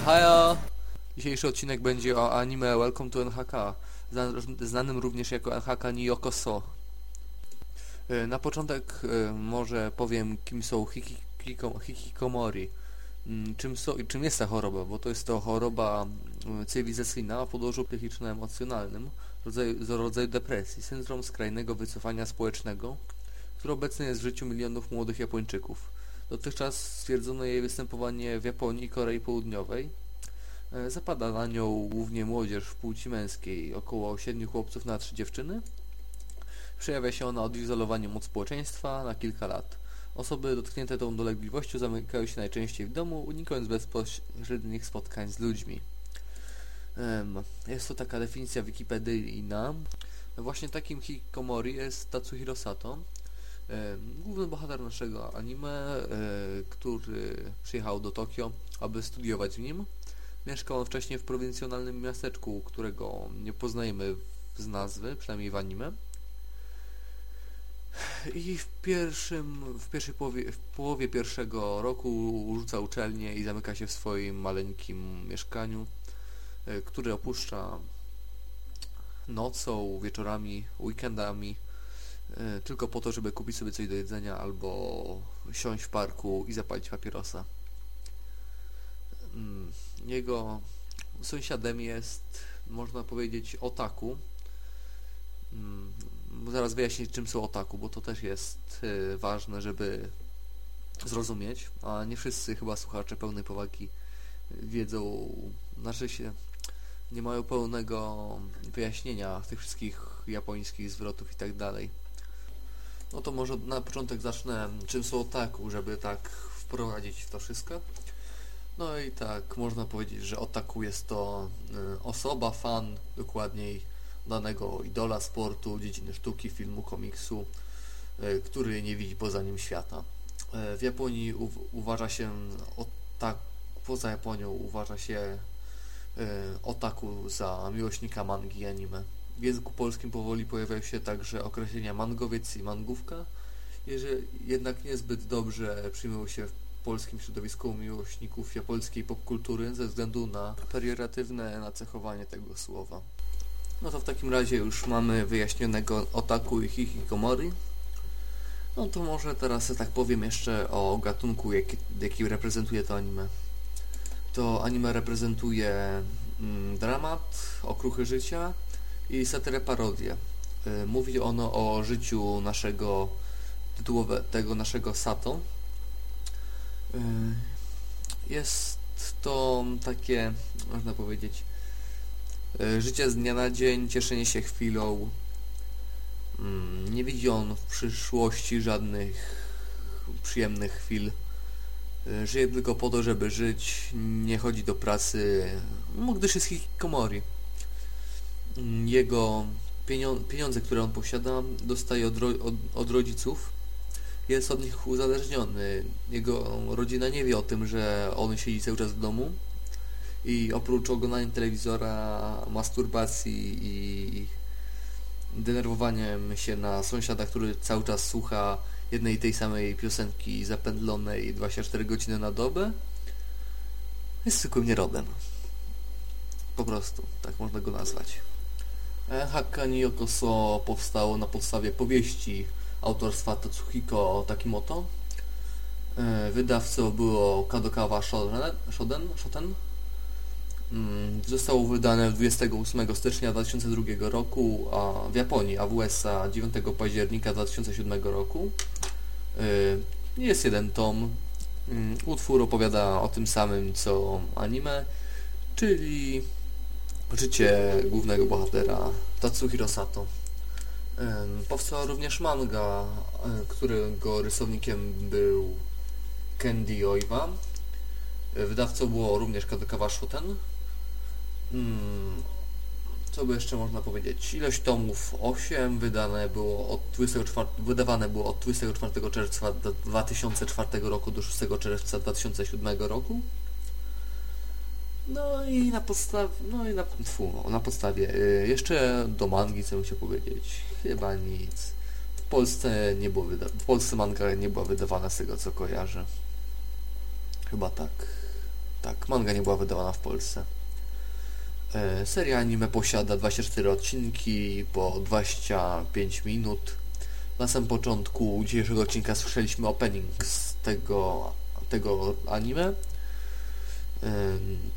Hajo! Dzisiejszy odcinek będzie o anime Welcome to NHK, znanym również jako NHK Niyoko So. E, na początek e, może powiem, kim są hikikomori. Mm, czym, czym jest ta choroba? Bo to jest to choroba mm, cywilizacyjna o podłożu psychiczno-emocjonalnym, rodzaju, rodzaju depresji, syndrom skrajnego wycofania społecznego, który obecny jest w życiu milionów młodych Japończyków. Dotychczas stwierdzono jej występowanie w Japonii i Korei Południowej. E, zapada na nią głównie młodzież w płci męskiej, około 7 chłopców na 3 dziewczyny. Przejawia się ona odizolowaniem od społeczeństwa na kilka lat. Osoby dotknięte tą dolegliwością zamykają się najczęściej w domu, unikając bezpośrednich spotkań z ludźmi. Jest to taka definicja wikipedyjna. Właśnie takim hikomori jest Tatsuhiro Sato, główny bohater naszego anime, e, który przyjechał do Tokio, aby studiować w nim. Mieszkał on wcześniej w prowincjonalnym miasteczku, którego nie poznajemy z nazwy, przynajmniej w anime. I w pierwszym, w pierwszej połowie, w połowie pierwszego roku rzuca uczelnię i zamyka się w swoim maleńkim mieszkaniu, e, które opuszcza nocą, wieczorami, weekendami, tylko po to, żeby kupić sobie coś do jedzenia albo siąść w parku i zapalić papierosa. Mm, jego sąsiadem jest, można powiedzieć, otaku. Mm, zaraz wyjaśnię, czym są otaku, bo to też jest y, ważne, żeby zrozumieć, a nie wszyscy chyba słuchacze pełnej powagi wiedzą, znaczy się nie mają pełnego wyjaśnienia tych wszystkich japońskich zwrotów i tak dalej. No to może na początek zacznę, czym są otaku, żeby tak wprowadzić to wszystko. No i tak, można powiedzieć, że otaku jest to y, osoba, fan, dokładniej danego idola sportu, dziedziny sztuki, filmu, komiksu, y, który nie widzi poza nim świata. Y, w Japonii uważa się otak, poza Japonią uważa się otaku za miłośnika mangi i anime. W języku polskim powoli pojawiają się także określenia mangowiec i mangówka, jednak niezbyt dobrze przyjmują się w polskim środowisku miłośników japońskiej popkultury ze względu na perioratywne nacechowanie tego słowa. No to w takim razie już mamy wyjaśnionego otaku i hikikomori. No to może teraz tak powiem jeszcze o gatunku, jaki, jaki reprezentuje to anime. To anime reprezentuje mm, dramat, okruchy życia i satyrę parodię. Y, mówi ono o życiu naszego tytułowe, tego naszego Sato, Y, jest to takie, można powiedzieć, y, życie z dnia na dzień, cieszenie się chwilą. Mm, nie widzi on w przyszłości żadnych przyjemnych chwil. Żyje tylko po to, żeby żyć, nie chodzi do pracy, gdyż jest hikikomori. Jego pieniądze, które on posiada, dostaje od, od, od rodziców jest od nich uzależniony. Jego rodzina nie wie o tym, że on siedzi cały czas w domu i oprócz oglądania telewizora, masturbacji i denerwowaniem się na sąsiada, który cały czas słucha jednej i tej samej piosenki zapędlonej 24 godziny na dobę, jest zwykłym nierodem. Po prostu, tak można go nazwać. Hakani Yokoso powstało na podstawie powieści autorstwa Tatsuhiko Takimoto. E, wydawcą było Kadokawa Shoden, Shoten. Mm, zostało wydane 28 stycznia 2002 roku w Japonii, a w USA 9 października 2007 roku. E, jest jeden tom. Mm, utwór opowiada o tym samym co anime, czyli życie głównego bohatera Tatsuhiro Sato. Powstała również manga, e, którego rysownikiem był Candy Oiwa. E, wydawcą było również Kadokawa Shuten. Hmm, co by jeszcze można powiedzieć? Ilość tomów 8 wydane było od 24, wydawane było od 24 czerwca 2004 roku do 6 czerwca 2007 roku. No i na podstawie, no i na, tfu, na podstawie, y, jeszcze do mangi, co bym chciał powiedzieć, chyba nic. W Polsce nie było wyda w Polsce manga nie była wydawana z tego, co kojarzę. Chyba tak. Tak, manga nie była wydawana w Polsce. E, seria anime posiada 24 odcinki po 25 minut. Na samym początku dzisiejszego odcinka słyszeliśmy opening z tego, tego anime.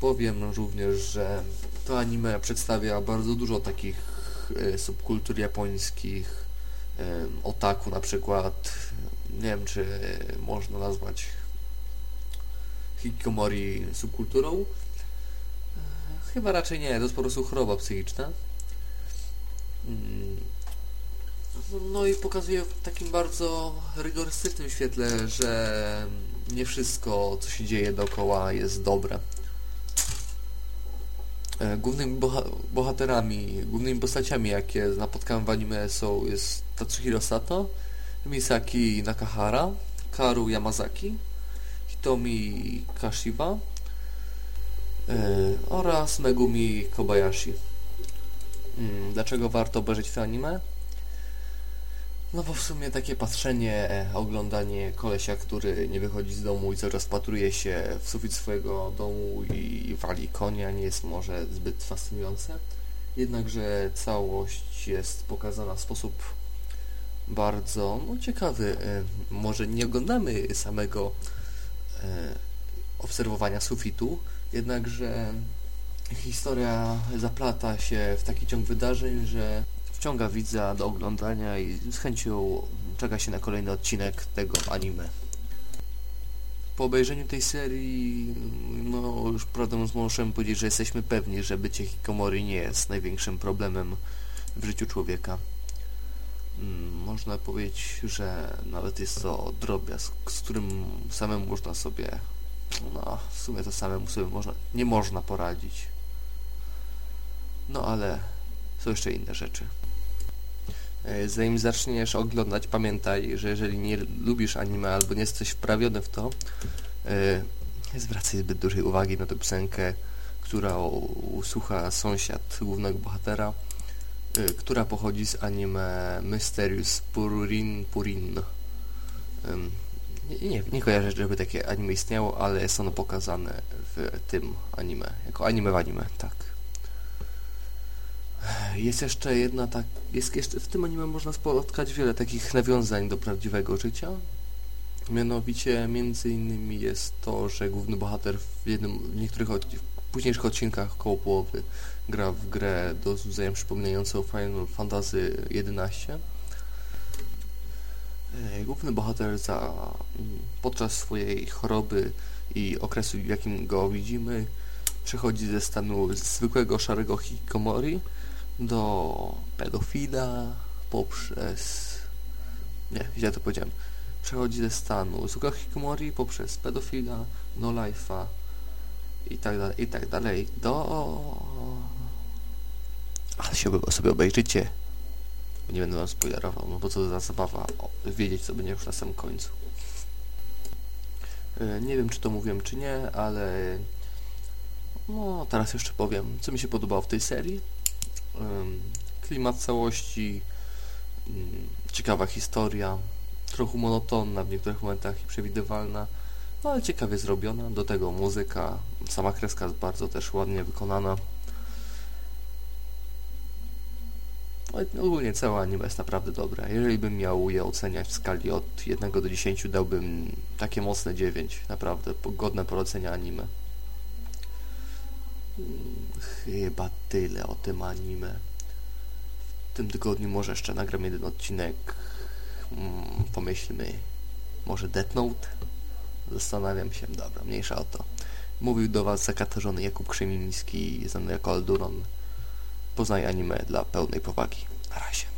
Powiem również, że to anime przedstawia bardzo dużo takich e, subkultur japońskich, otaku na przykład. Nie wiem, czy można nazwać hikikomori subkulturą. E, chyba raczej nie, to jest po prostu choroba psychiczna. Mm. No i pokazuje w takim bardzo rygorystycznym świetle, że nie wszystko, co się dzieje dookoła jest dobre. E, głównymi boha bohaterami, głównymi postaciami, jakie napotkałem w anime są jest Tatsuhiro Sato, Misaki Nakahara, Karu Yamazaki, Hitomi Kashiwa yy, oraz Megumi Kobayashi. Yy, dlaczego warto obejrzeć to anime? No bo w sumie takie patrzenie, e, oglądanie kolesia, który nie wychodzi z domu i cały czas patruje się w sufit swojego domu i wali konia nie jest może zbyt fascynujące. Jednakże całość jest pokazana w sposób bardzo no, ciekawy. E, może nie oglądamy samego e, obserwowania sufitu, jednakże historia zaplata się w taki ciąg wydarzeń, że wciąga widza do oglądania i z chęcią czeka się na kolejny odcinek tego anime. Po obejrzeniu tej serii, no już prawdę możemy powiedzieć, że jesteśmy pewni, że bycie hikomori nie jest największym problemem w życiu człowieka. Mm, można powiedzieć, że nawet jest to drobiazg, z którym samemu można sobie, no w sumie to samemu sobie można, nie można poradzić. No ale są jeszcze inne rzeczy. E, zanim zaczniesz oglądać, pamiętaj, że jeżeli nie lubisz anime albo nie jesteś wprawiony w to, e, nie zwracaj zbyt dużej uwagi na tę piosenkę, która usłucha sąsiad głównego bohatera, e, która pochodzi z anime Mysterious Purin Purin. Nie, nie, kojarzę, żeby takie anime istniało, ale jest ono pokazane w tym anime, jako anime w anime, tak. Jest jeszcze jedna tak, jest jeszcze, w tym anime można spotkać wiele takich nawiązań do prawdziwego życia. Mianowicie między innymi jest to, że główny bohater w jednym, w niektórych w późniejszych odcinkach koło połowy gra w grę do złudzenia przypominającą Final Fantasy XI. E, główny bohater za, podczas swojej choroby i okresu, w jakim go widzimy, przechodzi ze stanu zwykłego szarego hikomori do pedofila poprzez... Nie, źle to powiedziałem. Przechodzi ze stanu z hikomori poprzez pedofila, no life'a i tak dalej, i tak dalej do... Ale się sobie obejrzycie. Nie będę wam spoilerował, no bo co za zabawa o, wiedzieć co będzie już na samym końcu. E, nie wiem czy to mówiłem czy nie, ale no teraz jeszcze powiem, co mi się podobało w tej serii klimat całości, ciekawa historia, trochę monotonna w niektórych momentach i przewidywalna, no ale ciekawie zrobiona. Do tego muzyka, sama kreska jest bardzo też ładnie wykonana. No, ogólnie cała anime jest naprawdę dobra. Jeżeli bym miał je oceniać w skali od 1 do 10, dałbym takie mocne 9. Naprawdę godne polecenia anime. Chyba tyle o tym anime. W tym tygodniu może jeszcze nagram jeden odcinek. Hmm, pomyślmy. Może Death Note? Zastanawiam się. Dobra, mniejsza o to. Mówił do Was zakatarzony Jakub Krzemiński, znany jako Alduron. Poznaj anime dla pełnej powagi. Na razie.